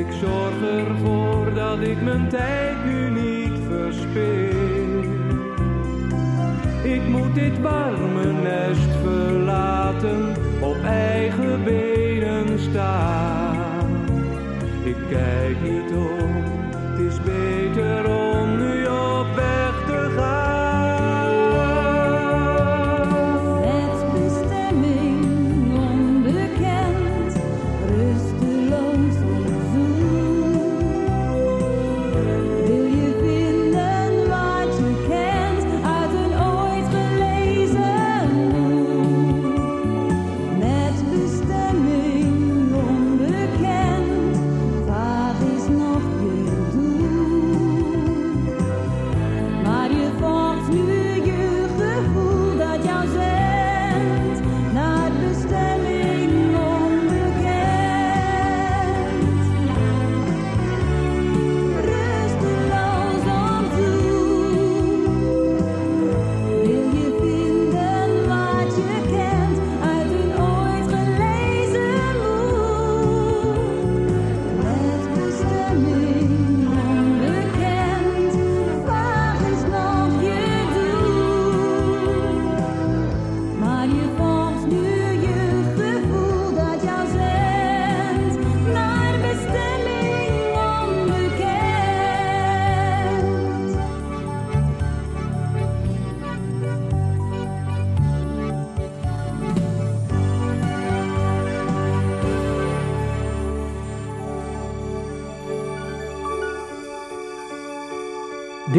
ik zorg ervoor dat ik mijn tijd nu niet verspil. Ik moet dit warme nest verlaten, op eigen benen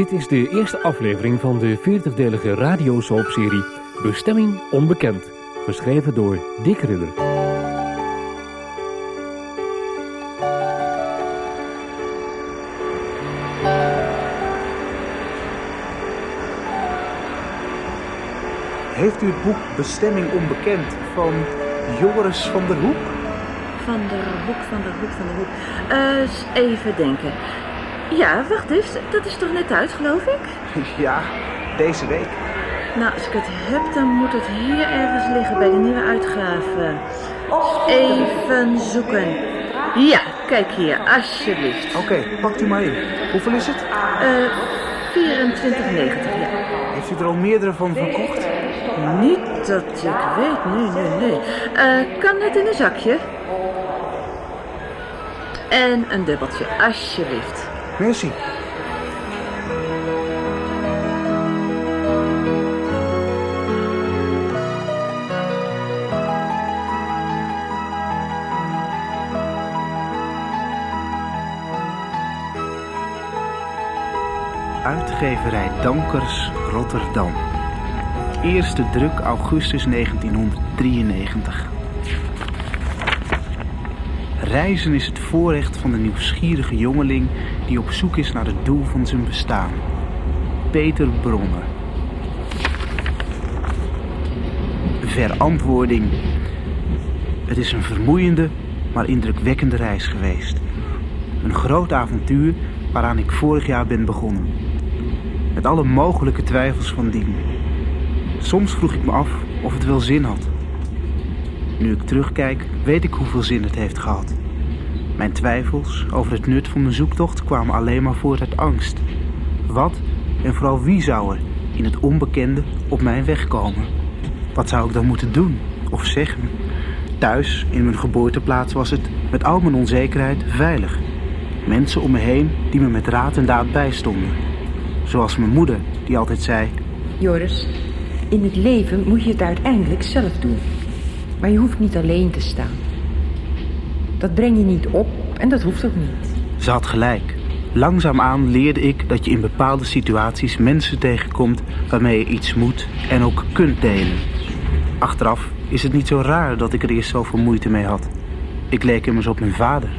Dit is de eerste aflevering van de 40-delige radiosoapserie Bestemming Onbekend, geschreven door Dick Ridder. Heeft u het boek Bestemming Onbekend van Joris van der Hoek? Van de hoek, van de hoek, van de hoek. Eh, eens even denken. Ja, wacht eens. Dat is toch net uit, geloof ik? Ja, deze week. Nou, als ik het heb, dan moet het hier ergens liggen bij de nieuwe uitgave. Even zoeken. Ja, kijk hier, alsjeblieft. Oké, pakt u maar in. Hoeveel is het? Eh 24,90, ja. Heeft u er al meerdere van verkocht? Niet dat ik weet, nee, nee, nee. Eh, kan het in een zakje? En een dubbeltje, alsjeblieft. Merci. Uitgeverij Dankers, Rotterdam. Eerste druk augustus 1993. Reizen is het voorrecht van de nieuwsgierige jongeling die op zoek is naar het doel van zijn bestaan. Peter Bronner. Verantwoording. Het is een vermoeiende, maar indrukwekkende reis geweest. Een groot avontuur waaraan ik vorig jaar ben begonnen. Met alle mogelijke twijfels van dien. Soms vroeg ik me af of het wel zin had. Nu ik terugkijk, weet ik hoeveel zin het heeft gehad. Mijn twijfels over het nut van mijn zoektocht kwamen alleen maar voort uit angst. Wat en vooral wie zou er in het onbekende op mijn weg komen? Wat zou ik dan moeten doen of zeggen? Thuis, in mijn geboorteplaats, was het met al mijn onzekerheid veilig. Mensen om me heen die me met raad en daad bijstonden. Zoals mijn moeder, die altijd zei: Joris, in het leven moet je het uiteindelijk zelf doen. Maar je hoeft niet alleen te staan. Dat breng je niet op en dat hoeft ook niet. Ze had gelijk. Langzaamaan leerde ik dat je in bepaalde situaties mensen tegenkomt waarmee je iets moet en ook kunt delen. Achteraf is het niet zo raar dat ik er eerst zoveel moeite mee had. Ik leek immers op mijn vader.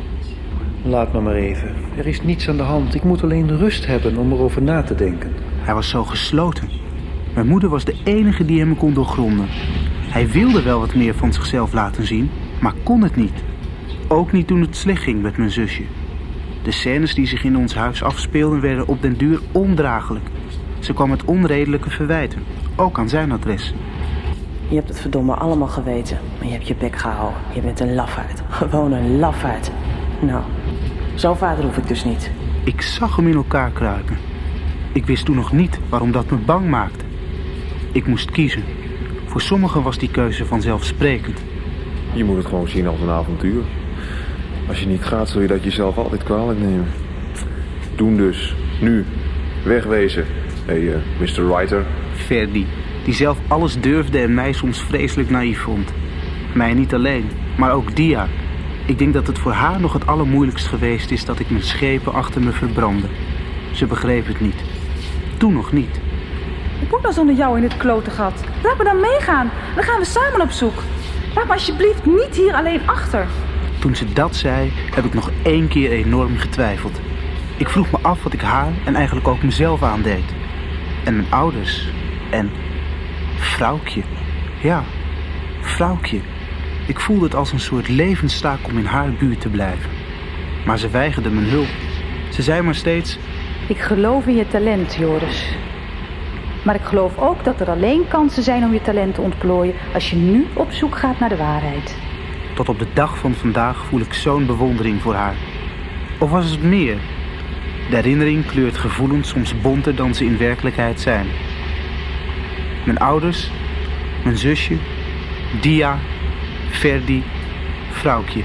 Laat me maar even. Er is niets aan de hand. Ik moet alleen rust hebben om erover na te denken. Hij was zo gesloten. Mijn moeder was de enige die hem kon doorgronden. Hij wilde wel wat meer van zichzelf laten zien, maar kon het niet. Ook niet toen het slecht ging met mijn zusje. De scènes die zich in ons huis afspeelden werden op den duur ondraaglijk. Ze kwam met onredelijke verwijten, ook aan zijn adres. Je hebt het verdomme allemaal geweten, maar je hebt je bek gehouden. Je bent een lafaard. Gewoon een lafaard. Nou, zo'n vader hoef ik dus niet. Ik zag hem in elkaar kruipen. Ik wist toen nog niet waarom dat me bang maakte. Ik moest kiezen. Voor sommigen was die keuze vanzelfsprekend. Je moet het gewoon zien als een avontuur. Als je niet gaat, zul je dat jezelf altijd kwalijk nemen. Doen dus. Nu. Wegwezen. Hé, hey, eh, Mr. Writer. Ferdi, die zelf alles durfde en mij soms vreselijk naïef vond. Mij niet alleen, maar ook Dia. Ik denk dat het voor haar nog het allermoeilijkst geweest is dat ik mijn schepen achter me verbrandde. Ze begreep het niet. Toen nog niet. Moet nou zonder jou in dit klote gat. Laat me dan meegaan. Dan gaan we samen op zoek. Laat me alsjeblieft niet hier alleen achter. Toen ze dat zei, heb ik nog één keer enorm getwijfeld. Ik vroeg me af wat ik haar en eigenlijk ook mezelf aandeed. En mijn ouders. En vrouwtje. Ja, vrouwtje. Ik voelde het als een soort levenstaak om in haar buurt te blijven. Maar ze weigerde mijn hulp. Ze zei maar steeds, Ik geloof in je talent, Joris. Maar ik geloof ook dat er alleen kansen zijn om je talent te ontplooien als je nu op zoek gaat naar de waarheid. tot op de dag van vandaag voel ik zo'n bewondering voor haar. Of was het meer? De herinnering kleurt gevoelens soms bonter dan ze in werkelijkheid zijn. Mijn ouders, mijn zusje, Dia, Ferdi, vrouwtje.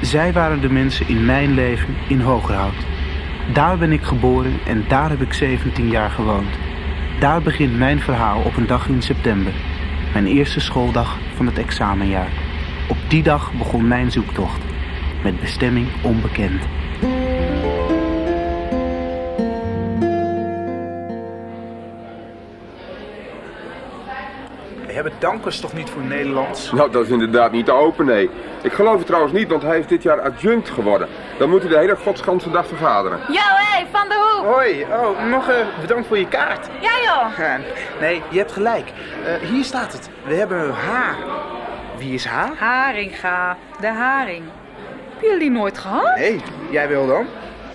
Zij waren de mensen in mijn leven in Hogerhout. Daar ben ik geboren en daar heb ik 17 jaar gewoond. Daar begint mijn verhaal op een dag in september. Mijn eerste schooldag van het examenjaar. Op die dag begon mijn zoektocht. Met bestemming onbekend. We hebben Dankers toch niet voor Nederlands? Nou, dat is inderdaad niet te open, nee. Ik geloof het trouwens niet, want hij is dit jaar adjunct geworden. Dan moet hij de hele godsganse dag vergaderen. Yo, Van der Hoek! Hoi, oh, nog eh, bedankt voor je kaart. Ja, joh! Nee, je hebt gelijk. Eh, hier staat het. We hebben haar. Wie is haar? Haringa, de haring. Hebben jullie die nooit gehad? Nee, jij wil dan?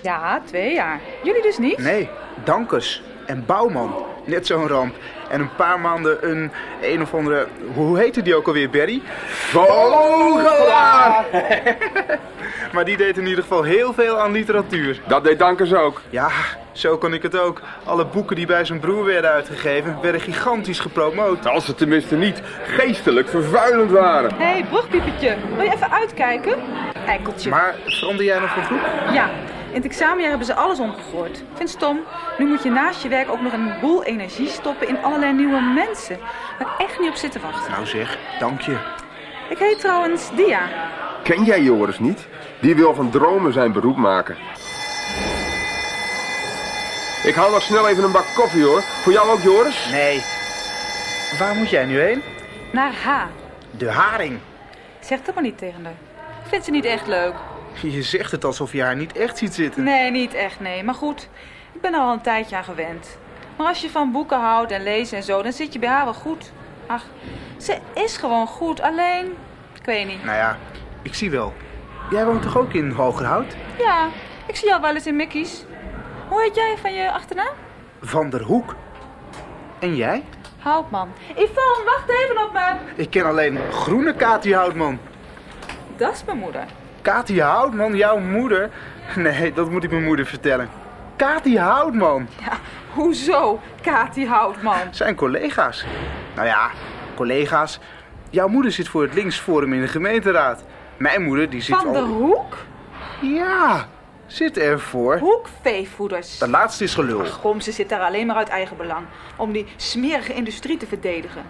Ja, twee jaar. Jullie dus niet? Nee, Dankers en Bouwman. Net zo'n ramp. En een paar maanden een een of andere... Hoe heette die ook alweer, Berry? Vogelaar! maar die deed in ieder geval heel veel aan literatuur. Dat deed Dankers ook. Ja, zo kon ik het ook. Alle boeken die bij zijn broer werden uitgegeven, werden gigantisch gepromoot. Als ze tenminste niet geestelijk vervuilend waren. Hé, hey, brugpiepertje. Wil je even uitkijken? Eikeltje. Maar verander jij nog van groep? Ja, in het examenjaar hebben ze alles omgegooid. Vind stom. Nu moet je naast je werk ook nog een boel energie stoppen in allerlei nieuwe mensen. Waar ik echt niet op zit te wachten. Nou zeg, dank je. Ik heet trouwens Dia. Ken jij Joris niet? Die wil van dromen zijn beroep maken. Ik haal nog snel even een bak koffie hoor. Voor jou ook Joris? Nee. Waar moet jij nu heen? Naar H. De haring. Zeg dat maar niet tegen haar. Ik vind ze niet echt leuk. Je zegt het alsof je haar niet echt ziet zitten. Nee, niet echt, nee. Maar goed, ik ben er al een tijdje aan gewend. Maar als je van boeken houdt en lezen en zo, dan zit je bij haar wel goed. Ach, ze is gewoon goed, alleen... Ik weet niet. Nou ja, ik zie wel. Jij woont toch ook in Hogerhout? Ja, ik zie jou wel eens in Mickey's. Hoe heet jij van je achternaam? Van der Hoek. En jij? Houtman. Yvonne, wacht even op me. Ik ken alleen groene Kati Houtman. Dat is mijn moeder. Kati Houtman, jouw moeder? Nee, dat moet ik mijn moeder vertellen. Kati Houtman. Ja, hoezo, Kati Houtman? Zijn collega's. Nou ja, collega's. Jouw moeder zit voor het linksforum in de gemeenteraad. Mijn moeder die zit Van de al... Hoek? Ja, zit ervoor. Hoekveevoeders. De laatste is gelul. Kom, ze zit daar alleen maar uit eigen belang. Om die smerige industrie te verdedigen.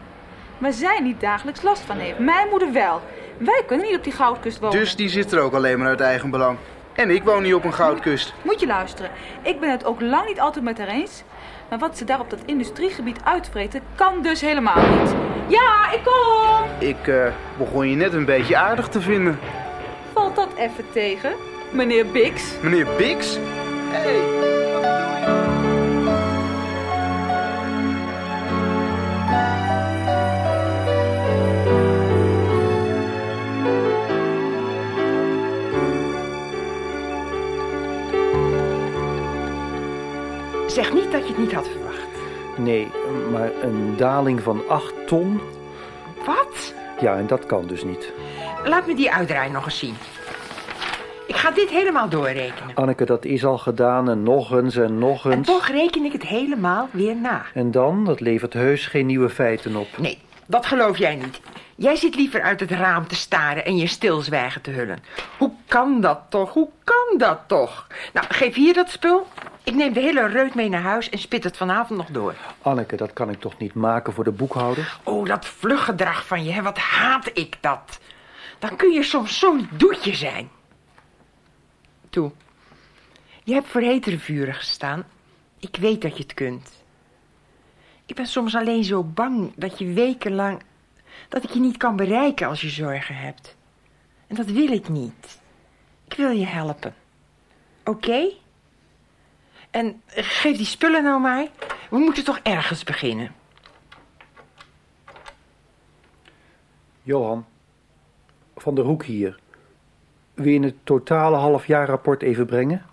Maar zij niet dagelijks last van heeft. Mijn moeder wel. Wij kunnen niet op die goudkust wonen. Dus die zit er ook alleen maar uit eigen belang. En ik woon niet op een goudkust. Moet je luisteren. Ik ben het ook lang niet altijd met haar eens. Maar wat ze daar op dat industriegebied uitvreten, kan dus helemaal niet. Ja, ik kom! Ik eh, begon je net een beetje aardig te vinden. Valt dat even tegen, meneer Bix? Meneer Bix? Hé, hey, Zeg niet dat je het niet had verwacht. Nee, maar een daling van 8 ton? Wat? Ja, en dat kan dus niet. Laat me die uitdraai nog eens zien. Ik ga dit helemaal doorrekenen. Anneke, dat is al gedaan en nog eens en nog eens. En toch reken ik het helemaal weer na. En dan? Dat levert heus geen nieuwe feiten op. Nee, dat geloof jij niet. Jij zit liever uit het raam te staren en je stilzwijgen te hullen. Hoe kan dat toch? Hoe kan dat toch? Nou, geef hier dat spul. Ik neem de hele reut mee naar huis en spit het vanavond nog door. Anneke, dat kan ik toch niet maken voor de boekhouder? Oh, dat vluggedrag van je, hè? wat haat ik dat. Dan kun je soms zo'n doetje zijn. Toe. Je hebt voor hetere vuren gestaan. Ik weet dat je het kunt. Ik ben soms alleen zo bang dat je wekenlang... dat ik je niet kan bereiken als je zorgen hebt. En dat wil ik niet. Ik wil je helpen. Oké? En geef die spullen nou maar. We moeten toch ergens beginnen. Johan, van der Hoek hier. Wil je het totale halfjaarrapport even brengen?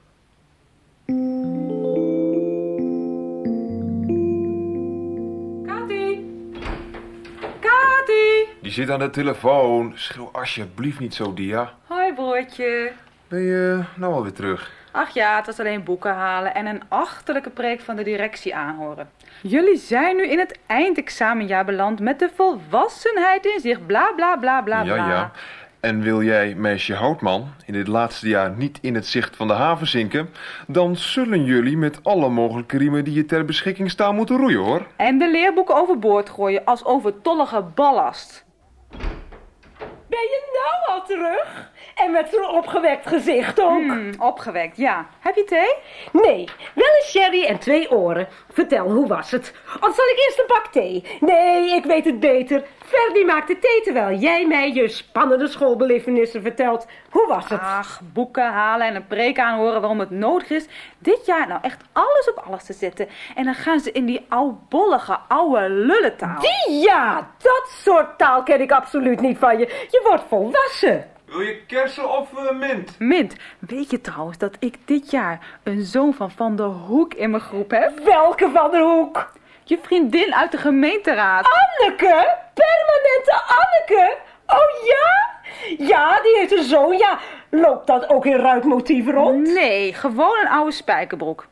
Zit aan de telefoon. Schreeuw alsjeblieft niet zo, Dia. Hoi broertje. Ben je nou alweer terug? Ach ja, het was alleen boeken halen en een achterlijke preek van de directie aanhoren. Jullie zijn nu in het eindexamenjaar beland met de volwassenheid in zich. Bla bla bla bla bla. Ja, ja. En wil jij, meisje Houtman, in dit laatste jaar niet in het zicht van de haven zinken, dan zullen jullie met alle mogelijke riemen die je ter beschikking staan moeten roeien, hoor. En de leerboeken overboord gooien als overtollige ballast. Ben je nou al terug? En met zo'n opgewekt gezicht ook. Hmm, opgewekt, ja. Heb je thee? Nee, wel een sherry en twee oren. Vertel, hoe was het? Of zal ik eerst een bak thee? Nee, ik weet het beter. Ferdy maakt de thee terwijl jij mij je spannende schoolbelevenissen vertelt. Hoe was het? Ach, boeken halen en een preek aanhoren waarom het nodig is dit jaar nou echt alles op alles te zetten. En dan gaan ze in die oudbollige, oude lullentaal. Die ja, dat soort taal ken ik absoluut niet van je. Je wordt volwassen. Wil je kersen of uh, mint? Mint. Weet je trouwens dat ik dit jaar een zoon van Van der Hoek in mijn groep heb? Welke Van der Hoek? Je vriendin uit de gemeenteraad. Anneke? Permanente Anneke? Oh ja? Ja, die heeft een zoon, ja. Loopt dat ook in ruitmotief rond? Nee, gewoon een oude spijkerbroek.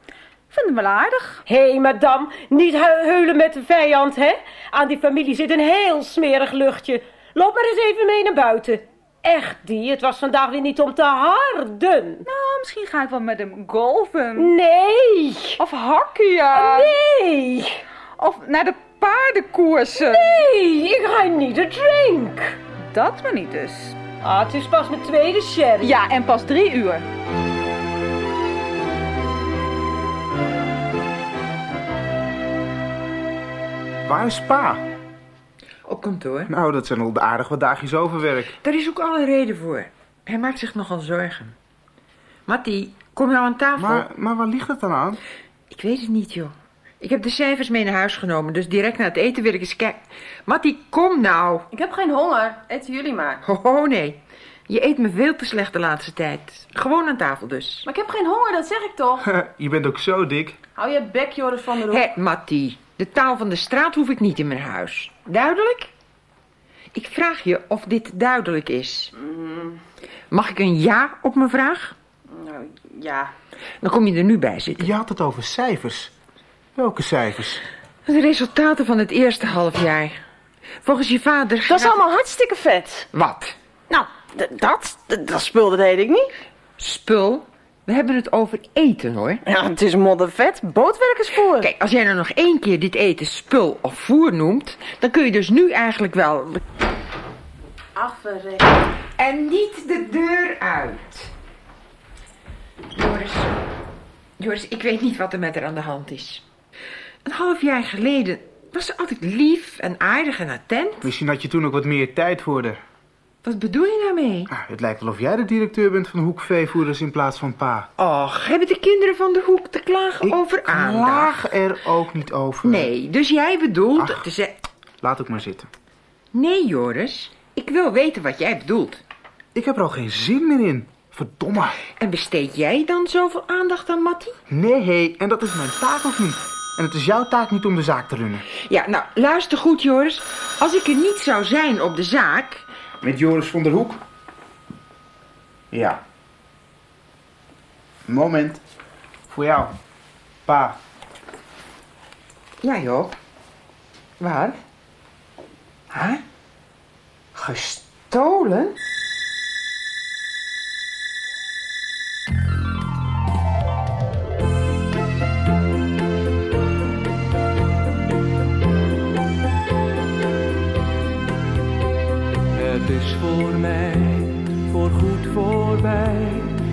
Vind hem wel aardig. Hé, hey, madame, niet heulen met de vijand, hè? Aan die familie zit een heel smerig luchtje. Loop maar eens even mee naar buiten. Echt, die, het was vandaag weer niet om te harden. Nou, misschien ga ik wel met hem golven. Nee. Of hockeyen. Nee. Of naar de paardenkoersen. Nee, ik ga niet een drink. Dat maar niet dus. Ah, het is pas mijn tweede sherry. Ja, en pas drie uur. Waar is pa? Op kantoor. Nou, dat zijn al aardig wat dagjes overwerk. Daar is ook alle reden voor. Hij maakt zich nogal zorgen. Mattie, kom nou aan tafel. Maar, maar waar ligt het dan aan? Ik weet het niet, joh. Ik heb de cijfers mee naar huis genomen, dus direct na het eten wil ik eens kijken. Mattie, kom nou. Ik heb geen honger. Eten jullie maar. Oh, oh, nee. Je eet me veel te slecht de laatste tijd. Gewoon aan tafel dus. Maar ik heb geen honger, dat zeg ik toch. je bent ook zo dik. Hou je bek, Joris van der Hoek. Hé, Mattie. De taal van de straat hoef ik niet in mijn huis. Duidelijk? Ik vraag je of dit duidelijk is. Mag ik een ja op mijn vraag? Nou, ja. Dan kom je er nu bij zitten. Je had het over cijfers. Welke cijfers? De resultaten van het eerste halfjaar. Volgens je vader... Dat is allemaal hartstikke vet. Wat? Nou, dat, dat spul, dat deed ik niet. Spul? We hebben het over eten, hoor. Ja, het is moddervet. Bootwerkersvoer. Kijk, als jij nou nog één keer dit eten spul of voer noemt... dan kun je dus nu eigenlijk wel... Ach, verrek. En niet de deur uit. Joris, Joris, ik weet niet wat er met haar aan de hand is. Een half jaar geleden was ze altijd lief en aardig en attent. Misschien had je toen ook wat meer tijd voor haar. Wat bedoel je daarmee? Ah, het lijkt wel of jij de directeur bent van Hoekveevoerders in plaats van pa. Och, hebben de kinderen van de hoek te klagen Ik over aandacht? klaag er ook niet over. Nee, dus jij bedoelt... Ach. te ze- Laat ook maar zitten. Nee, Joris. Ik wil weten wat jij bedoelt. Ik heb er al geen zin meer in. Verdomme. En besteed jij dan zoveel aandacht aan Mattie? Nee, en dat is mijn taak ook niet. En het is jouw taak niet om de zaak te runnen. Ja, nou, luister goed, Joris. Als ik er niet zou zijn op de zaak... Met Joris van der Hoek? Ja. Moment. Voor jou. Pa. Ja, joh. Waar? Huh? Gestolen? Het is voor mij voorgoed voorbij.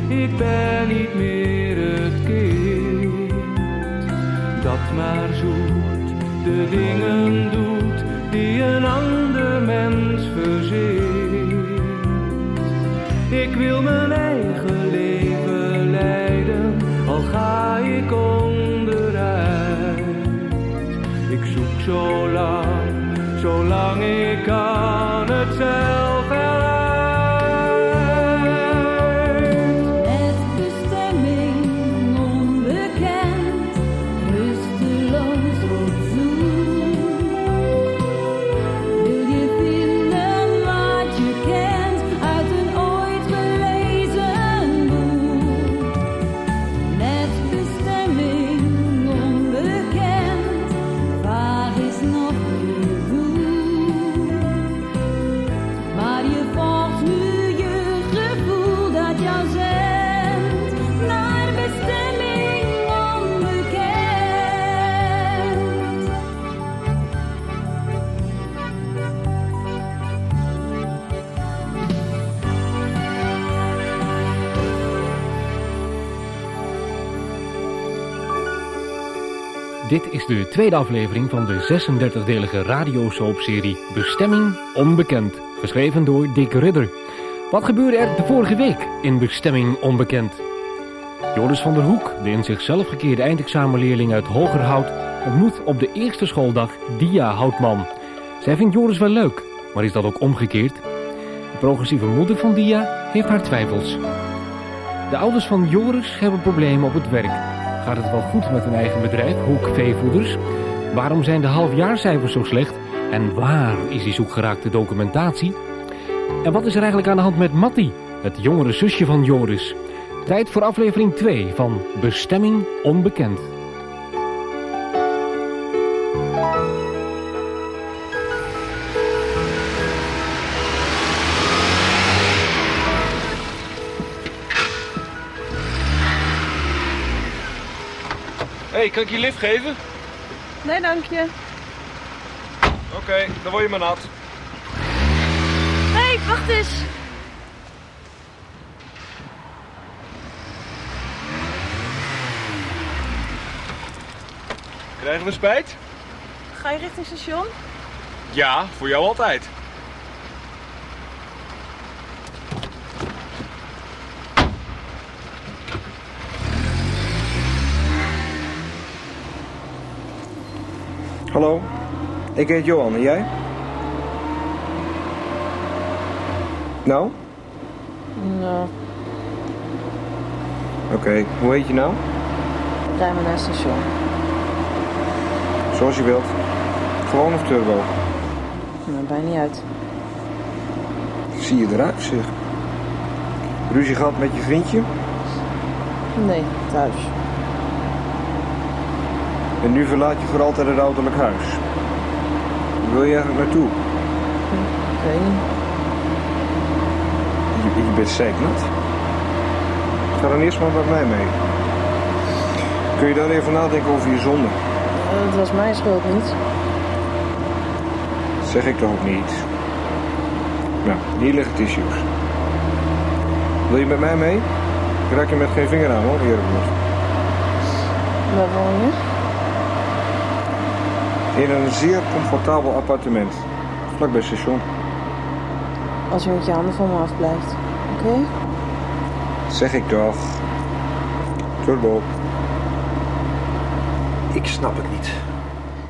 Ik ben niet meer het kind dat maar zoet de dingen doet die een ander mens verzint. Ik wil mijn eigen leven leiden, al ga ik onderuit. Ik zoek zo lang, zolang ik kan Dit is de tweede aflevering van de 36-delige radiosoapserie Bestemming Onbekend, geschreven door Dick Ridder. Wat gebeurde er de vorige week in Bestemming Onbekend? Joris van der Hoek, de in zichzelf gekeerde eindexamenleerling uit Hogerhout, ontmoet op de eerste schooldag Dia Houtman. Zij vindt Joris wel leuk, maar is dat ook omgekeerd? De progressieve moeder van Dia heeft haar twijfels. De ouders van Joris hebben problemen op het werk. Gaat het wel goed met hun eigen bedrijf, Hoek Veevoeders? Waarom zijn de halfjaarcijfers zo slecht? En waar is die zoekgeraakte documentatie? En wat is er eigenlijk aan de hand met Matti, het jongere zusje van Joris? Tijd voor aflevering 2 van Bestemming Onbekend. Hey, kan ik je lift geven? Nee, dank je. Oké, dan word je maar nat. Hé, hey, wacht eens. Krijgen we spijt? Ga je richting station? Ja, voor jou altijd. Hallo, ik heet Johan en jij? Nou? Nou, Oké, hoe heet je nou? rij maar naar het station. Zoals je wilt. Gewoon of turbo. Nou, bijna niet uit. Zie je eruit, zeg. Ruzie gehad met je vriendje? Nee, thuis. En nu verlaat je voor altijd het ouderlijk huis. Waar wil je eigenlijk naartoe? Ik weet niet. Je, je bent zeiknat. Ga dan eerst maar met mij mee. Kun je daar even nadenken over je zonde? Eh, Het was mijn schuld niet. Dat zeg ik toch ook niet. Nou, hier liggen tissues. Wil je met mij mee? Ik raak je met geen vinger aan hoor, wordt. Waar woon je? In een zeer comfortabel appartement. Vlakbij het station. Als je met je handen van me afblijft. Oké? Zeg ik toch. Turbo. Ik snap het niet.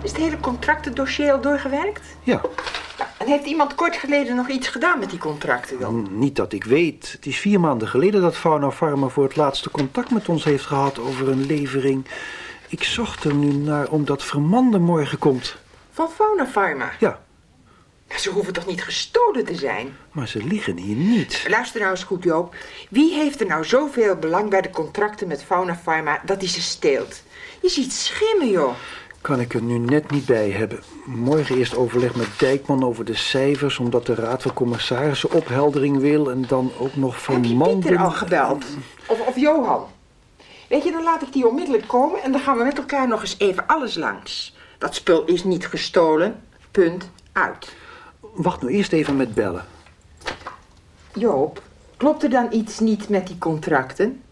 Is het hele contractendossier al doorgewerkt? Ja. En heeft iemand kort geleden nog iets gedaan met die contracten dan? Niet dat ik weet. Het is vier maanden geleden dat Fauna Pharma voor het laatste contact met ons heeft gehad over een levering. Ik zocht er nu naar omdat Vermande morgen komt. Van Fauna Pharma? Ja. Ze hoeven toch niet gestolen te zijn? Maar ze liggen hier niet. Luister nou eens goed, Joop. Wie heeft er nou zoveel belang bij de contracten met Fauna Pharma dat hij ze steelt? Je ziet schimmen, joh. Kan ik er nu net niet bij hebben. Morgen eerst overleg met Dijkman over de cijfers... omdat de Raad van Commissarissen opheldering wil... en dan ook nog Vermande... Pieter al gebeld? Of, of Johan? Weet je, dan laat ik die onmiddellijk komen en dan gaan we met elkaar nog eens even alles langs. Dat spul is niet gestolen. Punt. Uit. Wacht nou eerst even met bellen. Joop, klopt er dan iets niet met die contracten?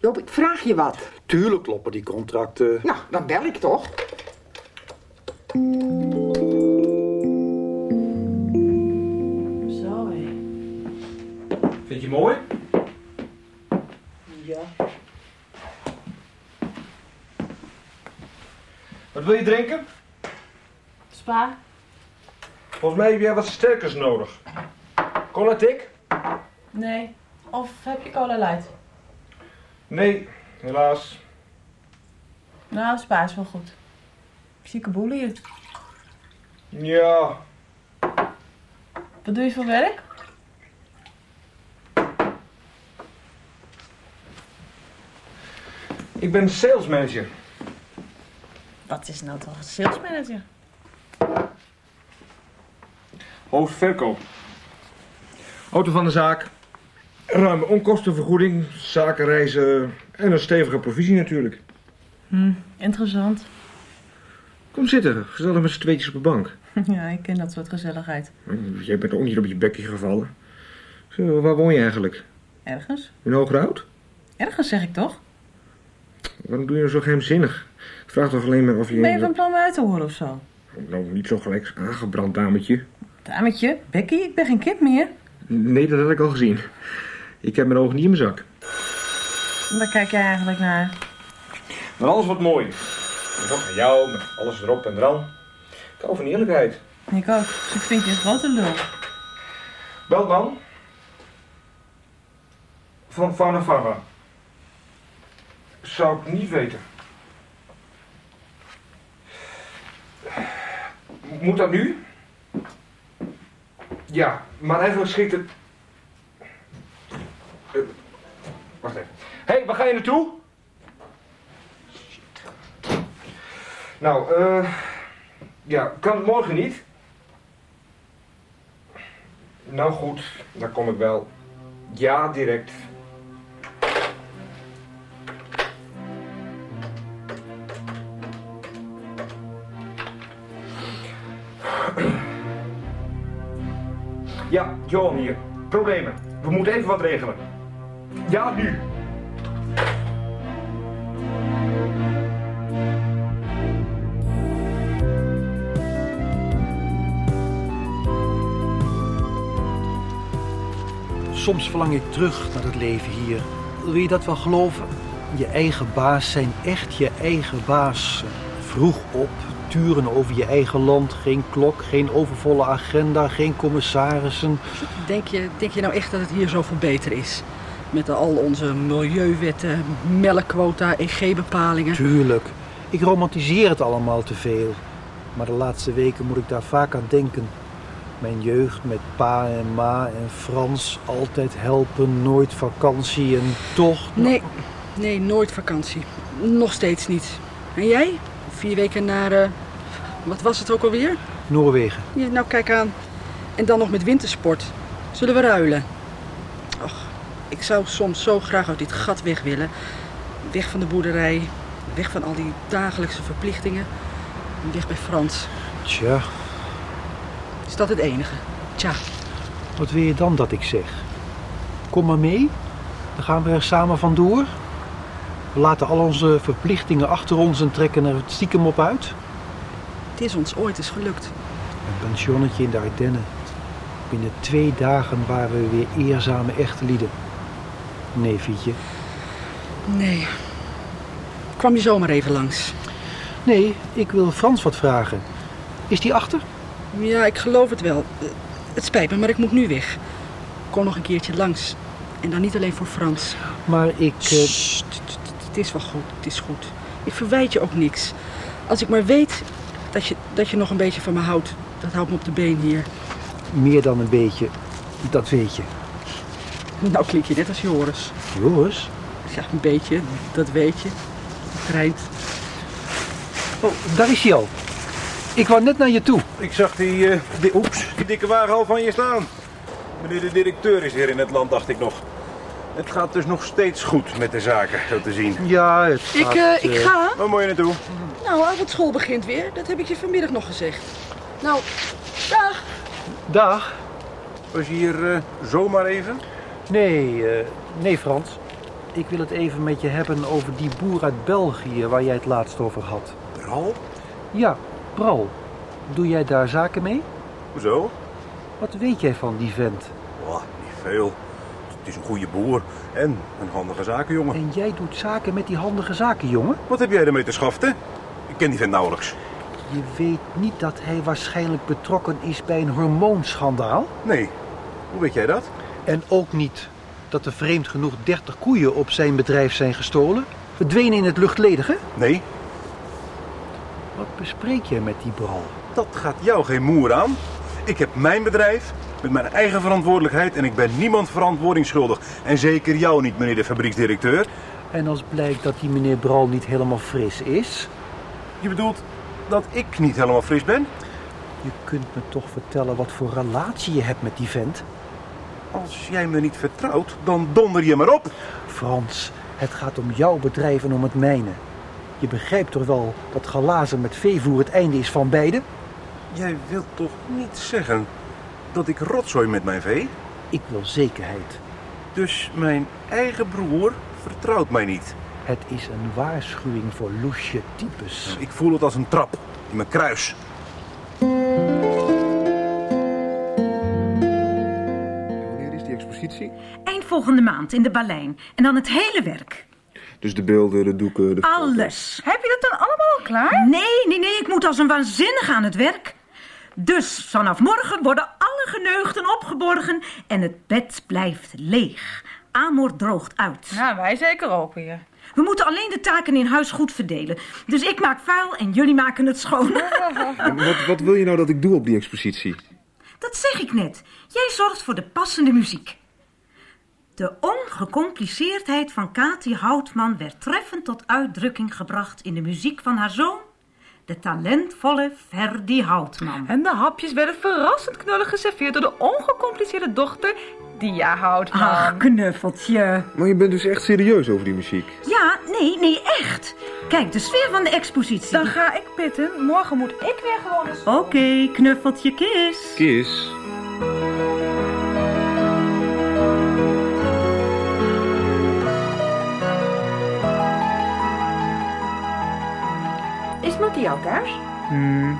Joop, ik vraag je wat. Tuurlijk kloppen die contracten. Nou, dan bel ik toch? Zo, hé. Vind je mooi? Ja. Wat wil je drinken? Spa? Volgens mij heb jij wat sterkers nodig. Cola tik? Nee. Of heb je cola light? Nee, helaas. Nou, spa is wel goed. Zieke boel hier. Ja, Wat doe je voor werk? ik ben sales manager. Wat is nou toch een sales manager? Hoofdverkoop. Auto van de zaak. Ruime onkostenvergoeding, zakenreizen en een stevige provisie natuurlijk. Hm, interessant. Kom zitten, gezellig met z'n tweetjes op de bank. Ja, ik ken dat soort gezelligheid. Jij bent ook niet op je bekje gevallen. Zo, waar woon je eigenlijk? Ergens? In Hooghout? Ergens zeg ik toch? Waarom doe je nou zo geheimzinnig? Ik vraag toch alleen maar of je... Ben je van plan me uit te horen of zo? Nou, niet zo gelijk aangebrand dametje. Dametje, Becky, ik ben geen kind meer. Nee, dat had ik al gezien. Ik heb mijn ogen niet in mijn zak. Waar kijk jij eigenlijk naar? Maar alles wat mooi. Met ook naar jou, met alles erop en eraan. Ik hou van eerlijkheid. Ik ook, dus ik vind je een grote lul. Beltman. Van Fauna Pharma. Zou ik niet weten. Moet dat nu? Ja, maar eigenlijk schikt het... Eh, wacht even. Hé, hey, waar ga je naartoe? Shit. Nou, eh... ja, kan het morgen niet? Nou goed, dan kom ik wel. Ja, direct. Ja, Johan hier. Problemen. We moeten even wat regelen. Ja, nu. Soms verlang ik terug naar het leven hier. Wil je dat wel geloven? Je eigen baas zijn, echt je eigen baas. Vroeg op, turen over je eigen land. Geen klok, geen overvolle agenda, geen commissarissen. Denk je, denk je nou echt dat het hier zoveel beter is? Met al onze milieuwetten, melkquota, EG-bepalingen. Tuurlijk. Ik romantiseer het allemaal te veel. Maar de laatste weken moet ik daar vaak aan denken. Mijn jeugd met pa en ma en Frans. Altijd helpen, nooit vakantie en toch... Nee, nee, nooit vakantie. Nog steeds niet. En jij? Vier weken naar, eh, wat was het ook alweer? Noorwegen. Ja, nou, kijk aan. En dan nog met wintersport. Zullen we ruilen? Och, ik zou soms zo graag uit dit gat weg willen. Weg van de boerderij. Weg van al die dagelijkse verplichtingen. En weg bij Frans. Tja, Is dat het enige? Tja. wat wil je dan dat ik zeg? Kom maar mee. Dan gaan we er samen vandoor. We laten al onze verplichtingen achter ons en trekken er stiekem op uit. Het is ons ooit eens gelukt. Een pensionnetje in de Ardennen. Binnen twee dagen waren we weer eerzame echte lieden. Nee, Fietje. Nee. Kwam je zomaar even langs? Nee, ik wil Frans wat vragen. Is die achter? Ja, ik geloof het wel. Het spijt me, maar ik moet nu weg. Kom nog een keertje langs. En dan niet alleen voor Frans. Maar ik... eh, Sst, het- is wel goed, het is goed. Ik verwijt je ook niks. Als ik maar weet dat je, dat je nog een beetje van me houdt, dat houdt me op de been hier. Meer dan een beetje, dat weet je. Nou klink je net als Joris. Joris? Ja, een beetje, dat weet je. Het rijmt. Oh, daar is hij al. Ik wou net naar je toe. Ik zag die, eh, die, oeps, die dikke wagen al van je staan. Meneer de directeur is hier in het land, dacht ik nog. Het gaat dus nog steeds goed met de zaken, zo te zien. Ja, het Ik, gaat, eh, ik eh, ga. Waar moet je naartoe? Nou, avondschool begint weer. Dat heb ik je vanmiddag nog gezegd. Nou, dag. Dag. Was je hier eh, zomaar even? Nee, eh, nee Frans. Ik wil het even met je hebben over die boer uit België waar jij het laatst over had. Bral? Ja, Bral. Doe jij daar zaken mee? Hoezo? Wat weet jij van die vent? Oh, niet veel. Is een goede boer en een handige zakenjongen. En jij doet zaken met die handige zaken, jongen? Wat heb jij ermee te schaften? Ik ken die vent nauwelijks. Je weet niet dat hij waarschijnlijk betrokken is bij een hormoonschandaal? Nee. Hoe weet jij dat? En ook niet dat er vreemd genoeg 30 koeien op zijn bedrijf zijn gestolen? Verdwenen in het luchtledige? Nee. Wat bespreek jij met die Bral? Dat gaat jou geen moer aan. Ik heb mijn bedrijf met mijn eigen verantwoordelijkheid en ik ben niemand verantwoording schuldig. En zeker jou niet, meneer de fabrieksdirecteur. En als blijkt dat die meneer Bral niet helemaal fris is? Je bedoelt dat ik niet helemaal fris ben? Je kunt me toch vertellen wat voor relatie je hebt met die vent? Als jij me niet vertrouwt, dan donder je maar op. Frans, het gaat om jouw bedrijf en om het mijne. Je begrijpt toch wel dat glazen met veevoer het einde is van beide? Jij wilt toch niet zeggen dat ik rotzooi met mijn vee? Ik wil zekerheid. Dus mijn eigen broer vertrouwt mij niet. Het is een waarschuwing voor loesje types. Ik voel het als een trap in mijn kruis. Wanneer is die expositie? Eind volgende maand in de Berlijn. En dan het hele werk. Dus de beelden, de doeken, de... Alles. Heb je dat dan allemaal al klaar? Nee, nee, nee, ik moet als een waanzinnige aan het werk. Dus vanaf morgen worden alle geneugten opgeborgen en het bed blijft leeg. Amor droogt uit. Ja, wij zeker ook weer. We moeten alleen de taken in huis goed verdelen. Dus ik maak vuil en jullie maken het schoon. Wat, wat wil je nou dat ik doe op die expositie? Dat zeg ik net. Jij zorgt voor de passende muziek. De ongecompliceerdheid van Kati Houtman werd treffend tot uitdrukking gebracht in de muziek van haar zoon, de talentvolle Ferdi Houtman. En de hapjes werden verrassend knullig geserveerd door de ongecompliceerde dochter Dia Houtman. Ach, knuffeltje. Maar je bent dus echt serieus over die muziek? Ja, nee, nee, echt. Kijk, de sfeer van de expositie. Dan ga ik pitten. Morgen moet ik weer gewoon eens... Oké, knuffeltje, kis. Kis. Is Mattie al thuis? Hmm,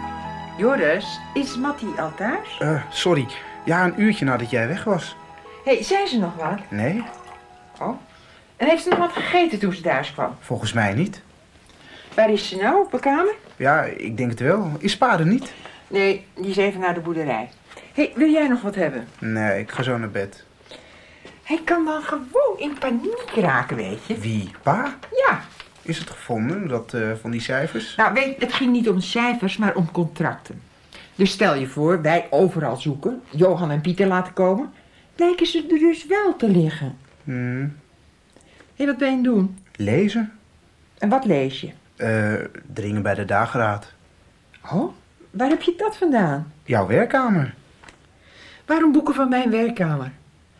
Joris, is Mattie al thuis? eh, sorry. Ja, een uurtje nadat jij weg was. Hé, hey, zei ze nog wat? Nee, Oh. En heeft ze nog wat gegeten toen ze thuis kwam? volgens mij niet. Waar is ze nou? Op haar kamer? Ja, ik denk het wel. Is pa er niet? Nee, die is even naar de boerderij. Hé, hey, wil jij nog wat hebben? Nee, ik ga zo naar bed. Hij kan dan gewoon in paniek raken, weet je. Wie? Pa? Ja, Is het gevonden, dat eh, van die cijfers? Nou, weet, het ging niet om cijfers, maar om contracten. Dus stel je voor, wij overal zoeken, Johan en Pieter laten komen, blijken ze er dus wel te liggen. Hmm. Hé, wat ben je aan het doen? Lezen? En wat lees je? Eh, dringen bij de dageraad. Oh, waar heb je dat vandaan? Jouw werkkamer. Waarom boeken van mijn werkkamer?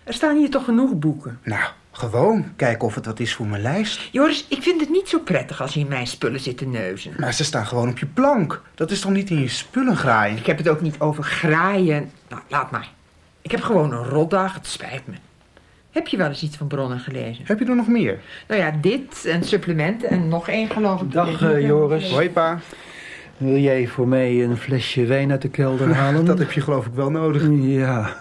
Er staan hier toch genoeg boeken? Nou, gewoon. Kijken of het wat is voor mijn lijst. Joris, ik vind het niet zo prettig als je in mijn spullen zit te neuzen. Maar ze staan gewoon op je plank. Dat is toch niet in je spullen graaien? Ik heb het ook niet over graaien. Nou, laat maar. Ik heb gewoon een rotdag, het spijt me. Heb je wel eens iets van bronnen gelezen? Heb je er nog meer? Nou ja, dit, een supplement en nog één geloof ik. Dag eh, Joris. Hoi pa. Wil jij voor mij een flesje wijn uit de kelder halen? Dat heb je geloof ik wel nodig. Ja.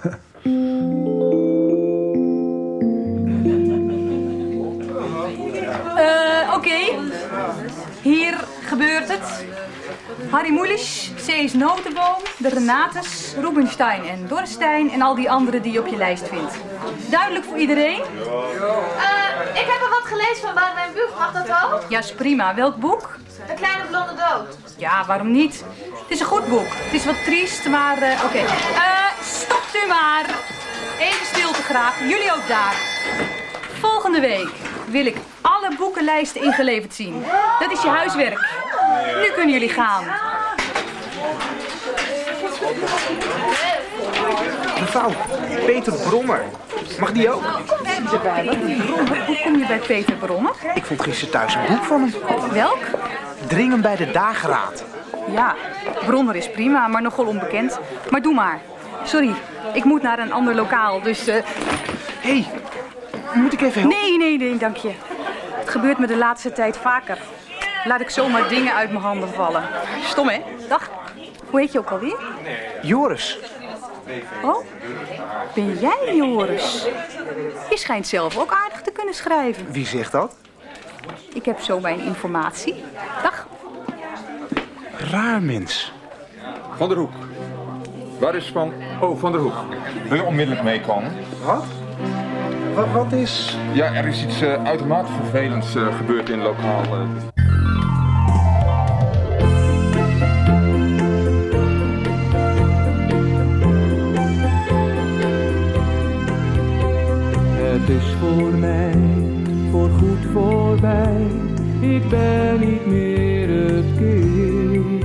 Harry Mulisch, C.S. Notenboom, de Renates, Rubinstein en Dorstein en al die anderen die je op je lijst vindt. Duidelijk voor iedereen? Eh, ik heb er wat gelezen van Baan mijn Buug, mag dat wel? Ja, is prima. Welk boek? Een kleine blonde dood. Ja, waarom niet? Het is een goed boek. Het is wat triest, maar eh, oké. Eh, stopt u maar. Even stilte graag. Jullie ook daar. Volgende week wil ik alle boekenlijsten ingeleverd zien. Dat is je huiswerk. Nu kunnen jullie gaan. Mevrouw, Peter Brommer. Mag die ook? Hoe kom je bij Peter Brommer? Ik vond gisteren thuis een boek van hem. Welk? Dringen bij de dageraad. Ja, Brommer is prima, maar nogal onbekend. Maar doe maar. Sorry, ik moet naar een ander lokaal, dus... Hé, hey, moet ik even helpen? Nee, nee, nee, dank je. Het gebeurt me de laatste tijd vaker. Laat ik zomaar dingen uit mijn handen vallen. Stom, hè? Dag. Hoe heet je ook alweer? Joris. Oh, ben jij Joris? Je schijnt zelf ook aardig te kunnen schrijven. Wie zegt dat? Ik heb zo mijn informatie. Dag. Raar mens. Van der Hoek. Waar is Van... Oh, Van der Hoek. Wil je onmiddellijk meekomen? Wat? Wat, wat is... Ja, er is iets eh, uitermate vervelends eh, gebeurd in lokaal. eh. Voor mij, voor goed voorbij. Ik ben niet meer het kind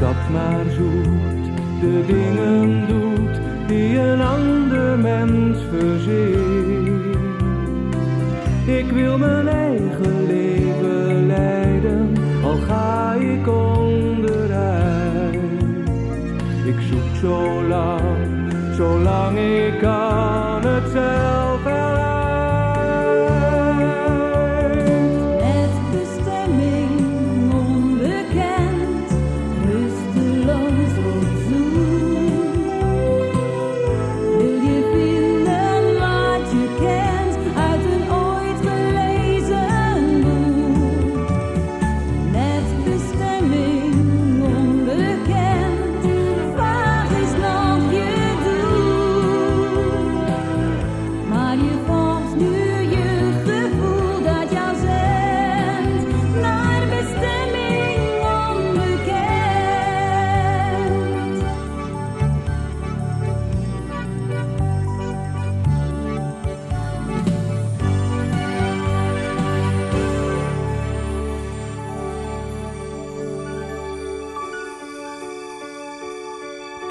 dat maar zoekt, de dingen doet die een ander mens verzint. Ik wil mijn eigen leven leiden, al ga ik onderuit. Ik zoek zo lang, zolang ik kan het zelf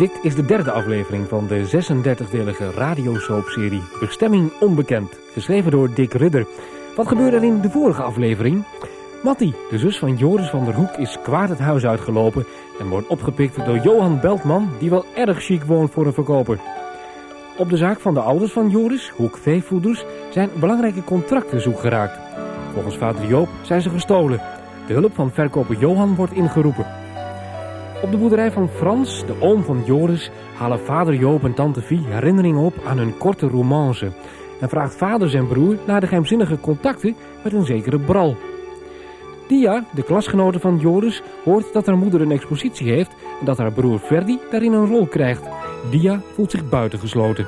Dit is de derde aflevering van de 36-delige radiosoapserie Bestemming Onbekend, geschreven door Dick Ridder. Wat gebeurde er in de vorige aflevering? Mattie, de zus van Joris van der Hoek, is kwaad het huis uitgelopen en wordt opgepikt door Johan Beltman, die wel erg chic woont voor een verkoper. Op de zaak van de ouders van Joris, Hoek Veevoeders, zijn belangrijke contracten zoek geraakt. Volgens vader Joop zijn ze gestolen. De hulp van verkoper Johan wordt ingeroepen. Op de boerderij van Frans, de oom van Joris, halen vader Joop en tante Vie herinneringen op aan hun korte romance. En vraagt vader zijn broer naar de geheimzinnige contacten met een zekere Bral. Dia, de klasgenote van Joris, hoort dat haar moeder een expositie heeft en dat haar broer Ferdi daarin een rol krijgt. Dia voelt zich buitengesloten.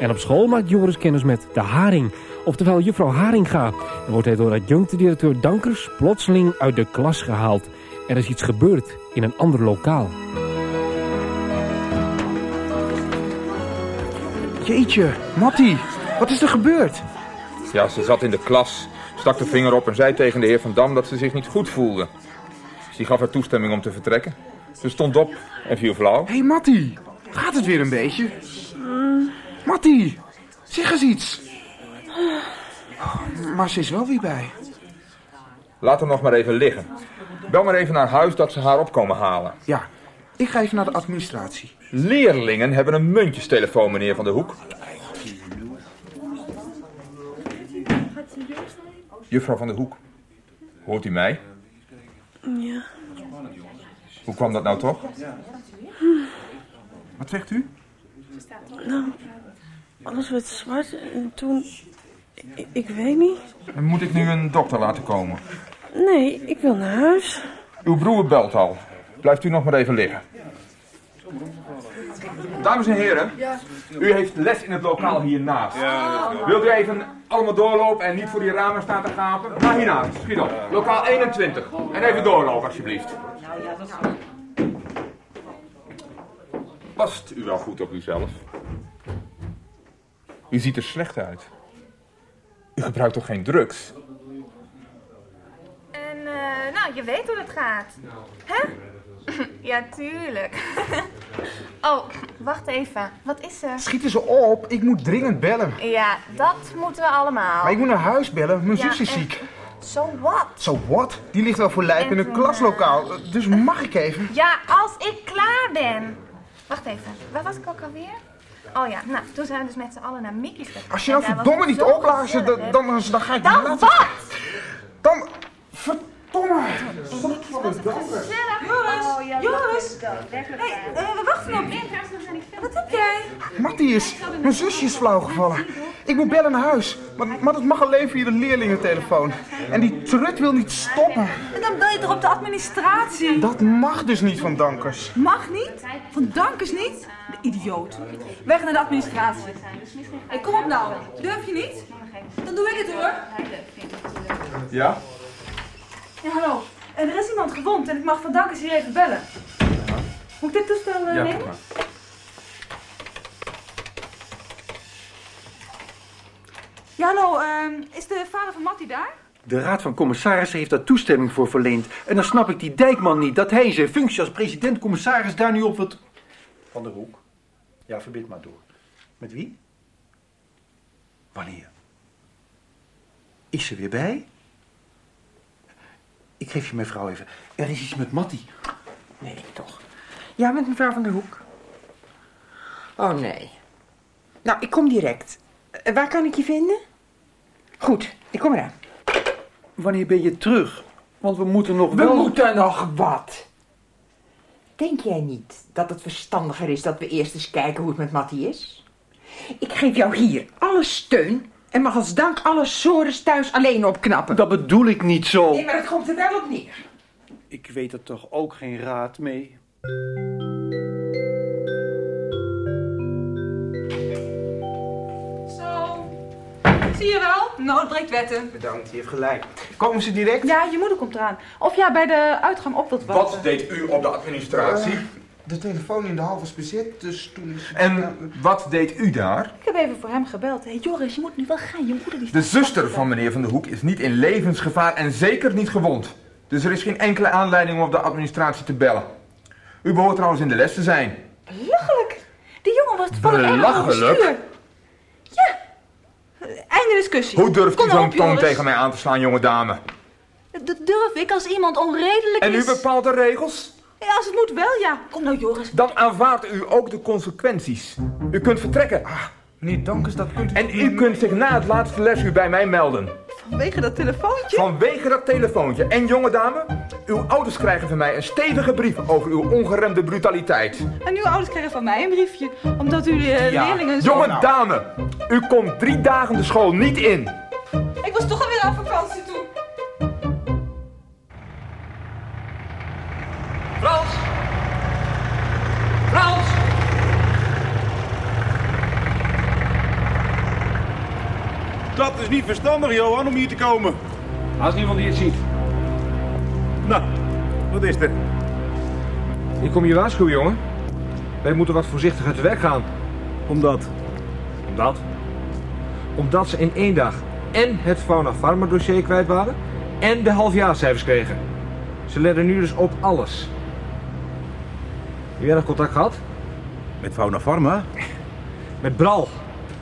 En op school maakt Joris kennis met de Haring, oftewel juffrouw Haringa. En wordt hij door adjunct-directeur Dankers plotseling uit de klas gehaald. Er is iets gebeurd in een ander lokaal. Jeetje, Mattie, wat is er gebeurd? Ja, ze zat in de klas, stak de vinger op en zei tegen de heer Van Dam dat ze zich niet goed voelde. Dus die gaf haar toestemming om te vertrekken. Ze stond op en viel flauw. Hé hey, Mattie, gaat het weer een beetje? Mattie, zeg eens iets. Maar ze is wel weer bij. Laat hem nog maar even liggen. Bel maar even naar huis dat ze haar opkomen halen. Ja, ik ga even naar de administratie. Leerlingen hebben een muntjestelefoon, meneer Van der Hoek. Juffrouw Van der Hoek, hoort u mij? Ja. Hoe kwam dat nou toch? Wat zegt u? Nou, alles werd zwart en toen... Ik, ik weet niet. En moet ik nu een dokter laten komen? Nee, ik wil naar huis. Uw broer belt al. Blijft u nog maar even liggen. Dames en heren, u heeft les in het lokaal hiernaast. Wilt u even allemaal doorlopen en niet voor die ramen staan te gapen? Ga hiernaast, schiet op. Lokaal 21. En even doorlopen alsjeblieft. Past u wel goed op uzelf? U ziet er slecht uit. U gebruikt toch geen drugs? Eh, nou, je weet hoe het gaat. Hè? ja, tuurlijk. oh, wacht even. Wat is er? Schieten ze op, ik moet dringend bellen. Ja, dat moeten we allemaal. Maar ik moet naar huis bellen, mijn Ja, zus is en- ziek. Zo wat? Zo wat? Die ligt wel voor lijf in een klaslokaal. Dus mag ik even? Ja, als ik klaar ben. Wacht even, waar was ik ook alweer? Oh ja, nou, toen zijn we dus met z'n allen naar Mickey's gegaan. Als je nou verdomme niet gezellig, dan, dan, dan, ga ik Dan wat? Dan... Verdomme! Joris, Oh, ja, Joris. Hey, eh, we wachten op je. Wat heb jij? Mattie is... Mijn zusje is flauw gevallen. Ik moet bellen naar huis. Maar, maar dat mag alleen via de leerlingentelefoon. En die trut wil niet stoppen. En dan bel je toch op de administratie? Dat mag dus niet van Dankers. Mag niet? Van Dankers niet? De idioot. Weg naar de administratie. Hey, kom op nou. Durf je niet? Dan doe ik het hoor. Ja? Ja, hallo. En er is iemand gewond en ik mag van Dankers hier even bellen. Moet ik dit toestel eh, Ja, nemen? maar. Ja, hallo. ehm, is de vader van Mattie daar? De Raad van Commissarissen heeft daar toestemming voor verleend. En dan snap ik die Dijkman niet dat hij zijn functie als president-commissaris daar nu op wat... Van der Hoek? Ja, verbind maar door. Met wie? Wanneer? Is ze weer bij? Ik geef je mijn vrouw even. Er is iets met Mattie. Nee, toch. Ja, met mevrouw van der Hoek. Oh, nee. Nou, ik kom direct. Eh, waar kan ik je vinden? Goed, ik kom eraan. Wanneer ben je terug? Want we moeten nog We wel... moeten nog wat. Denk jij niet dat het verstandiger is dat we eerst eens kijken hoe het met Mattie is? Ik geef jou hier alle steun en mag als dank alle sores thuis alleen opknappen. Dat bedoel ik niet zo. Nee, maar het komt er wel op neer. Ik weet er toch ook geen raad mee. Zo. Zie je wel? Nood breekt wetten. Bedankt, je heeft gelijk. Komen ze direct? Ja, je moeder komt eraan. Of jij bij de uitgang op wilt wachten. Wat deed u op de administratie? Eh, de telefoon in de hal was bezet, dus toen is... En wat deed u daar? Ik heb even voor hem gebeld. Hé hey, Joris, je moet nu wel gaan. Je moeder die De zuster van meneer Van der Hoek is niet in levensgevaar en zeker niet gewond. Dus er is geen enkele aanleiding om op de administratie te bellen. U behoort trouwens in de les te zijn. Belachelijk. Die jongen was toevallig Belachelijk? Ja. Einde discussie. Hoe durft Kom u zo'n toon tegen mij aan te slaan, jonge dame? Dat durf ik als iemand onredelijk En u is. bepaalt de regels? Ja, als het moet wel, ja. Kom nou, Joris. Dan aanvaardt u ook de consequenties. U kunt vertrekken. Ah, Meneer Dankers, dat kunt u... En u kunt zich na het laatste lesuur bij mij melden. Vanwege dat telefoontje? Vanwege dat telefoontje. En jonge dame, uw ouders krijgen van mij een stevige brief over uw ongeremde brutaliteit. En uw ouders krijgen van mij een briefje. Omdat u de Ja. leerlingen zo... Jonge dame, u komt drie dagen de school niet in. Ik was toch alweer aan vakantie toen. Frans! Frans! Dat is niet verstandig, Johan, om hier te komen. Als niemand die het ziet. Nou, wat is er? Ik kom je waarschuwen, jongen. Wij moeten wat voorzichtiger te werk gaan. Omdat? Omdat? Omdat ze in één dag en het Fauna Pharma dossier kwijt waren... en de halfjaarcijfers kregen. Ze letten nu dus op alles. Heb jij nog contact gehad? Met Fauna Pharma? Met Bral.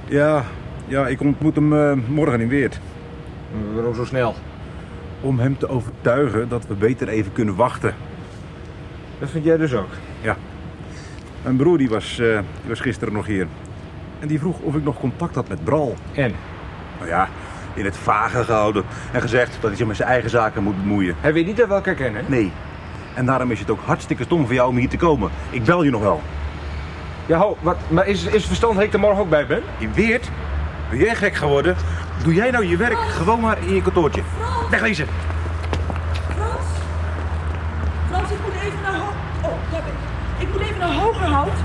Ja, ja ik ontmoet hem eh, morgen in Weert. Waarom zo snel? Om hem te overtuigen dat we beter even kunnen wachten. Dat vind jij dus ook? Ja. Mijn broer die was, eh, die was gisteren nog hier. En die vroeg of ik nog contact had met Bral. En? Nou ja, in het vage gehouden. En gezegd dat hij zich met zijn eigen zaken moet bemoeien. Hij weet niet dat we elkaar kennen? Nee. En daarom is het ook hartstikke stom van jou om hier te komen. Ik bel je nog wel. Ja, ho, wat, maar is, is het verstand dat ik er morgen ook bij ben? In Weert? Ben jij gek geworden? Doe jij nou je werk gewoon maar in je kantoortje. Wegwezen. Frans? Frans, ik moet even naar... Oh, daar ben ik. Ik moet even naar Hogerhout.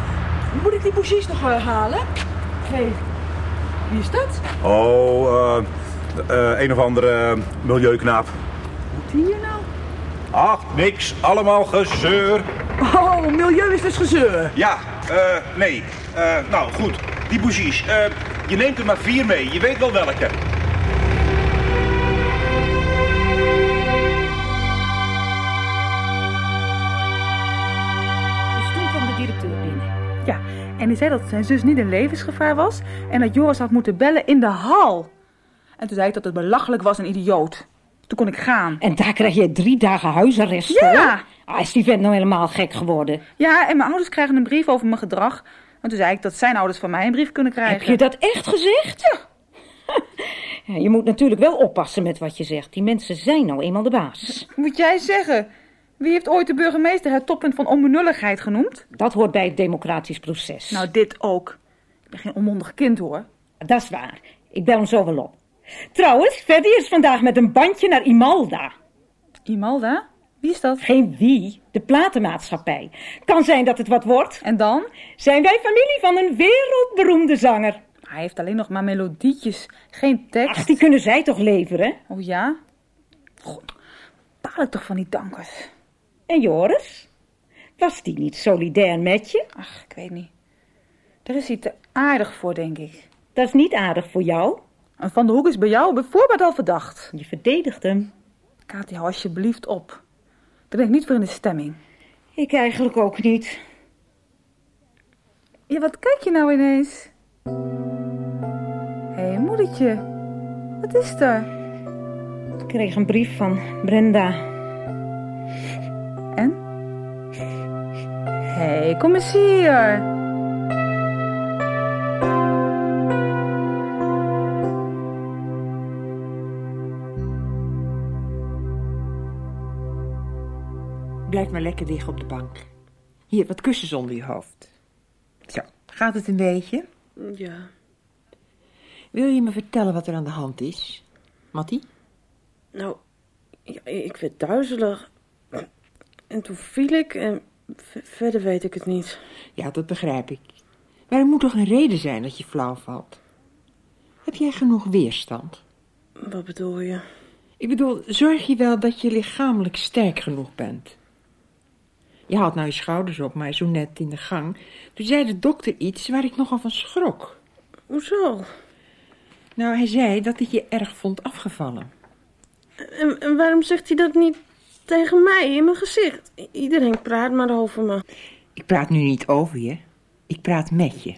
Moet ik die bougies nog eh, halen? Hé, hey, wie is dat? Oh, eh, eh, een of andere milieuknaap. Wat zie je nou? Ach, niks. Allemaal gezeur. Oh, milieu is dus gezeur. Ja, eh, nee. Eh, nou, goed. Die bougies. Eh, je neemt er maar vier mee. Je weet wel welke. Dus toen kwam de directeur binnen. Ja, en die zei dat zijn zus niet in levensgevaar was en dat Joris had moeten bellen in de hal. En toen zei ik dat het belachelijk was en idioot. Toen kon ik gaan. En daar krijg je drie dagen huisarrest? Ja. Ah, is die vent nou helemaal gek geworden? Ja, en mijn ouders krijgen een brief over mijn gedrag. En toen zei ik dat zijn ouders van mij een brief kunnen krijgen. Heb je dat echt gezegd? Ja. Ja, je moet natuurlijk wel oppassen met wat je zegt. Die mensen zijn nou eenmaal de baas. Moet jij zeggen? Wie heeft ooit de burgemeester het toppunt van onbenulligheid genoemd? Dat hoort bij het democratisch proces. Nou, dit ook. Ik ben geen onmondig kind, hoor. Dat is waar. Ik bel hem zo wel op. Trouwens, Freddy is vandaag met een bandje naar Imalda. Imalda? Wie is dat? Geen wie, de platenmaatschappij. Kan zijn dat het wat wordt. En dan? Zijn wij familie van een wereldberoemde zanger. Hij heeft alleen nog maar melodietjes, geen tekst. Ach, die kunnen zij toch leveren? Oh ja? God, baal ik toch van die dankers. En Joris? Was die niet solidair met je? Ach, ik weet niet. Daar is hij te aardig voor, denk ik. Dat is niet aardig voor jou. En Van der Hoek is bij jou bijvoorbeeld al verdacht. Je verdedigt hem. Kaat, hou alsjeblieft op. Daar ben ik niet voor in de stemming. Ik eigenlijk ook niet. Ja, wat kijk je nou ineens? Hé, hey, moedertje. Wat is er? Ik kreeg een brief van Brenda. En? Hé, hey, kom eens hier. Blijf maar lekker liggen op de bank. Hier, wat kussens onder je hoofd. Zo, gaat het een beetje? Ja. Wil je me vertellen wat er aan de hand is, Mattie? Nou, ja, ik werd duizelig. En toen viel ik en verder weet ik het niet. Ja, dat begrijp ik. Maar er moet toch een reden zijn dat je flauw valt? Heb jij genoeg weerstand? Wat bedoel je? Ik bedoel, zorg je wel dat je lichamelijk sterk genoeg bent? Je haalt nou je schouders op, maar zo net in de gang. Toen zei de dokter iets waar ik nogal van schrok. Hoezo? Nou, hij zei dat het je erg vond afgevallen. En, en waarom zegt hij dat niet tegen mij in mijn gezicht? Iedereen praat maar over me. Ik praat nu niet over je. Ik praat met je.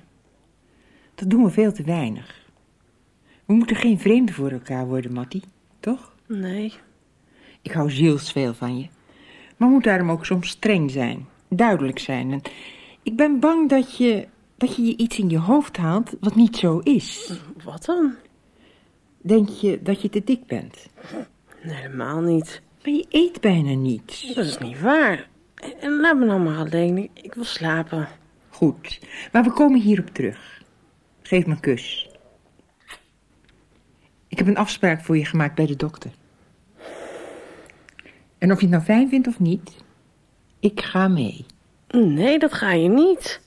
Dat doen we veel te weinig. We moeten geen vreemden voor elkaar worden, Mattie. Toch? Nee. Ik hou zielsveel van je. Maar moet daarom ook soms streng zijn. Duidelijk zijn. En ik ben bang dat je, dat je je iets in je hoofd haalt wat niet zo is. Wat dan? Denk je dat je te dik bent? Nee, helemaal niet. Maar je eet bijna niets. Dat is niet waar. En, laat me nou maar alleen. Ik, ik wil slapen. Goed, maar we komen hierop terug. Geef me een kus. Ik heb een afspraak voor je gemaakt bij de dokter. En of je het nou fijn vindt of niet, ik ga mee. Nee, dat ga je niet.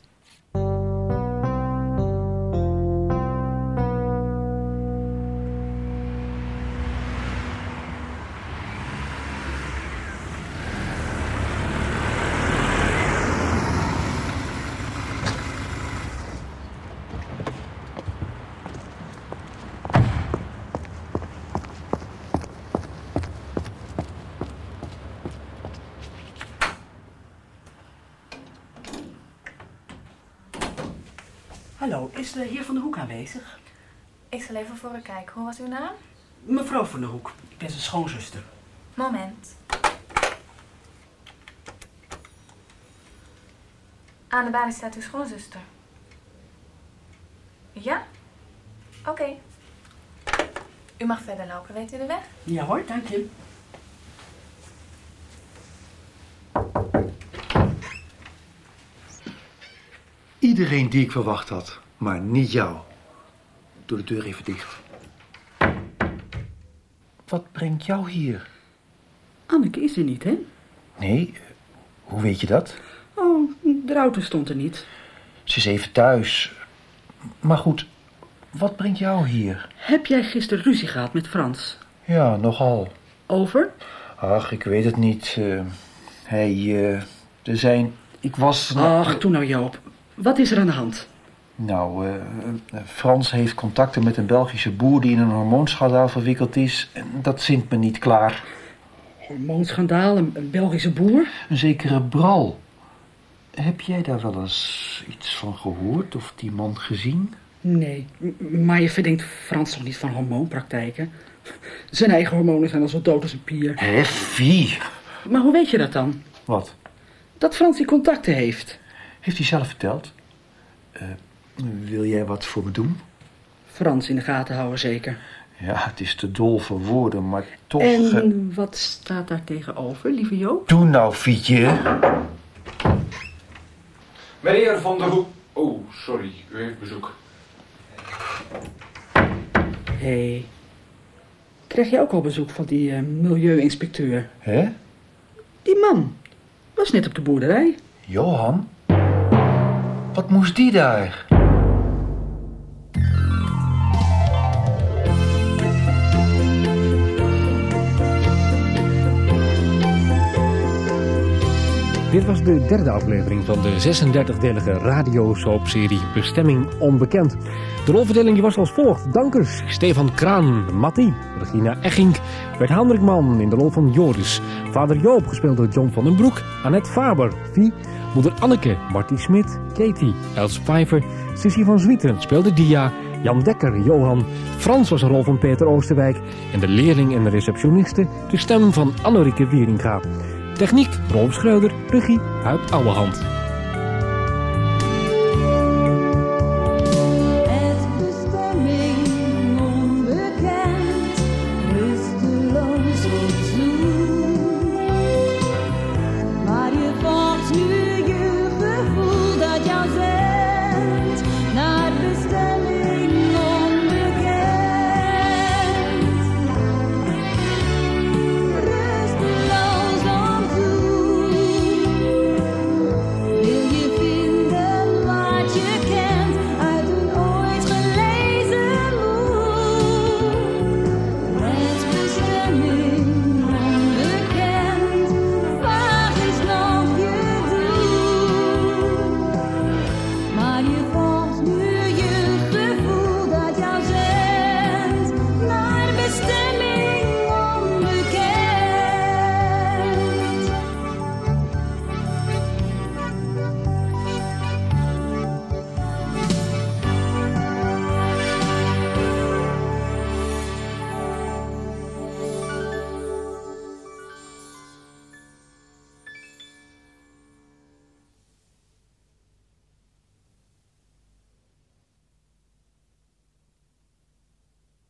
Is de heer Van der Hoek aanwezig? Ik zal even voor u kijken. Hoe was uw naam? Mevrouw Van der Hoek, ik ben zijn schoonzuster. Moment. Aan de balie staat uw schoonzuster. Ja? Oké. U mag verder lopen. Weet u de weg? Ja hoor, dank je. Iedereen die ik verwacht had, maar niet jou. Doe de deur even dicht. Wat brengt jou hier? Anneke is er niet, hè? Nee, hoe weet je dat? Oh, de auto stond er niet. Ze is even thuis. Maar goed, wat brengt jou hier? Heb jij gisteren ruzie gehad met Frans? Ja, nogal. Over? Ach, ik weet het niet. Eh, hij, eh, er zijn... Ik was... Ach, toen nou Joop. Wat is er aan de hand? Nou, eh, eh, Frans heeft contacten met een Belgische boer die in een hormoonschandaal verwikkeld is. En dat zint me niet klaar. Hormoonschandaal, een, een Belgische boer? Een zekere Bral. Heb jij daar wel eens iets van gehoord of die man gezien? Nee, maar je verdenkt Frans toch niet van hormoonpraktijken? Zijn eigen hormonen zijn al zo dood als een pier. Hé, vie. Maar hoe weet je dat dan? Wat? Dat Frans die contacten heeft. Heeft hij zelf verteld? Eh, wil jij wat voor me doen? Frans in de gaten houden zeker. Ja, het is te dol voor woorden, maar toch... eh, En wat staat daar tegenover, lieve Joop? Doe nou, Fietje. Meneer Van der Hoek. Oh, sorry, u heeft bezoek. Hé, hey. krijg je ook al bezoek van die eh, milieuinspecteur? Hè? Die man was net op de boerderij. Johan? Wat moest die daar? Dit was de derde aflevering van de 36-delige radiosoapserie Bestemming Onbekend. De rolverdeling was als volgt. Dankers, Stefan Kraan, Matti, Regina Echink, Bert Hendrikman in de rol van Joris, vader Joop, gespeeld door John van den Broek, Annette Faber, Vie, moeder Anneke, Marty Smit, Katie, Els Pfeiffer, Sissy van Zwieten speelde Dia, Jan Dekker, Johan, Frans was een rol van Peter Oosterwijk en de leerling en de receptioniste de stem van Annerieke Wieringa. Techniek, Rolf Schreuder, regie, Huip Ouwehand.